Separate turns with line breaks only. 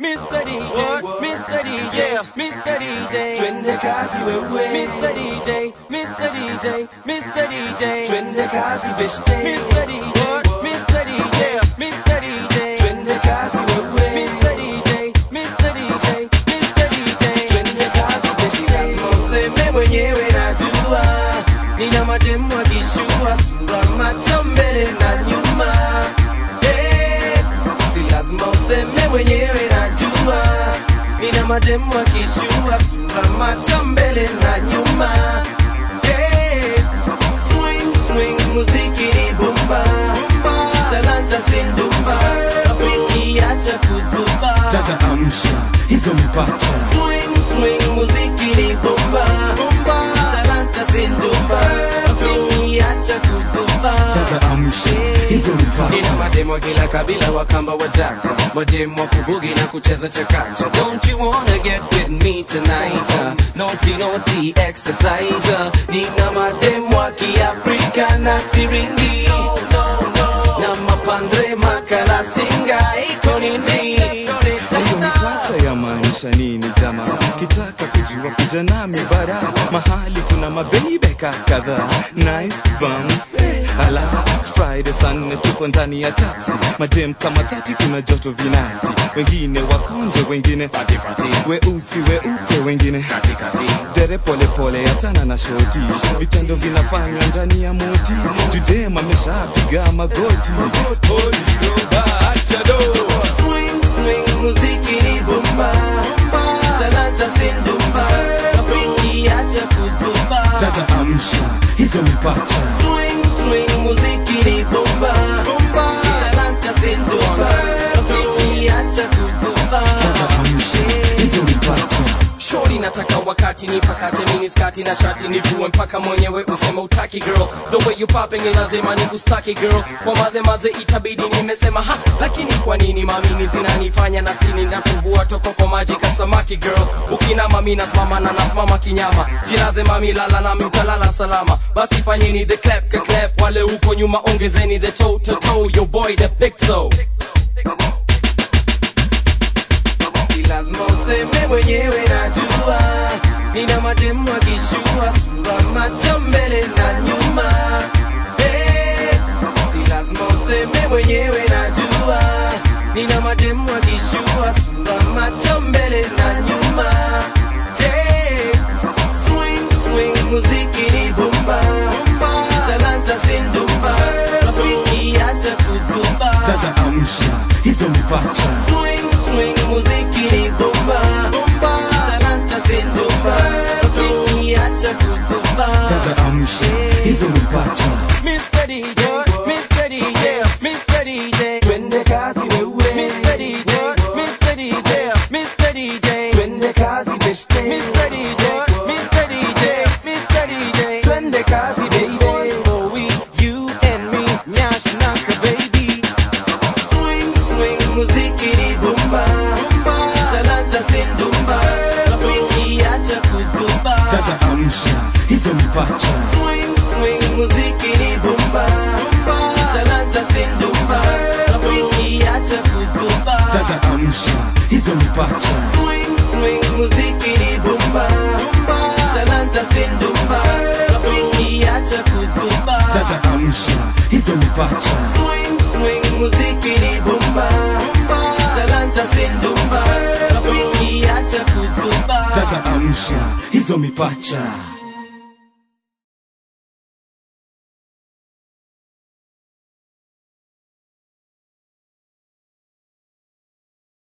Mr. DJ, Mr. DJ, Mr. DJ,
Twende kazi wewe,
Mr. DJ, Mr. DJ, Mr. DJ,
twende kazi beshte,
Mr. DJ, Mr. DJ, Mr. DJ,
twende kazi wewe,
Mr. DJ, Mr. DJ, Mr. DJ.
twende kazi beshte. Lazima useme mwenyewe najua, nina mademu akishua sura, macho mbele na nyuma. Eh, si lazima useme mwenyewe najua, mademu sura, macho mbele na nyuma. Swing swing, muziki ni bomba, talanta sindumba, kuzuba.
Dada amsha hizo mipacha
swing,
hizo
Nina
mipacha
mademo kila kabila wakamba wajaka Mademo kubugi na kucheza chakacha Don't you wanna get with me tonight uh, Naughty naughty exercise uh, Nina mademo wa kiafrika na siringi Na mapandre makala singa iko nini
maanisha nini jama kitaka kujua kuja nami bara mahali kuna mabebeka kadhaa nice bums eh, ala. Friday saa nne tuko ndani ya taxi. Madem kama dhati kuna joto vinasti wengine wakonje wengine weusi weupe wengine dere polepole achana na shoti vitendo vinafanywa ndani ya moti. Judema ameshapiga magoti. Acha do.
Kuzuba
dada amsha hizo mpacha
Swing, swing, muziki ni bomba. Talanta kuzuba
amsha hizo
shori nataka wakati nipakate mini skati na shati nivue mpaka mwenyewe useme utaki girl. The way you popping ni lazima ni kustaki girl. Kwa madhe maze itabidi nimesema ha. Lakini kwa nini mamini zinanifanya na sini nakuvua toko kwa maji kasamaki girl? Ukina mami nasimama na nasimama kinyama. Jilaze mami lala nami mtalala salama. Basi fanyeni the clap ka clap. Wale huko nyuma ongezeni the toe to toe. Your boy the toe.
Si lazima useme mwenyewe najua Nina mademu akishua sura macho mbele na nyuma. Eh, Si lazima useme mwenyewe najua. Nina mademu akishua sura macho mbele na nyuma. Eh, Swing swing muziki ni bumba, Talanta sindumba, Rafiki acha kuzuba.
Tata amsha hizo mipacha
kuzuba
amsha hizo
mpacha Swing, swing, muziki ni bomba Talanta sindumba Rafiki acha kuzumba.
Tata amsha hizo mpacha
Swing, swing, muziki ni bomba Talanta sindumba Rafiki acha kuzumba.
Tata amsha hizo mpacha
Swing, swing, muziki ni bomba zindumba Rafiki acha kuzuba
dada amsha hizo mipacha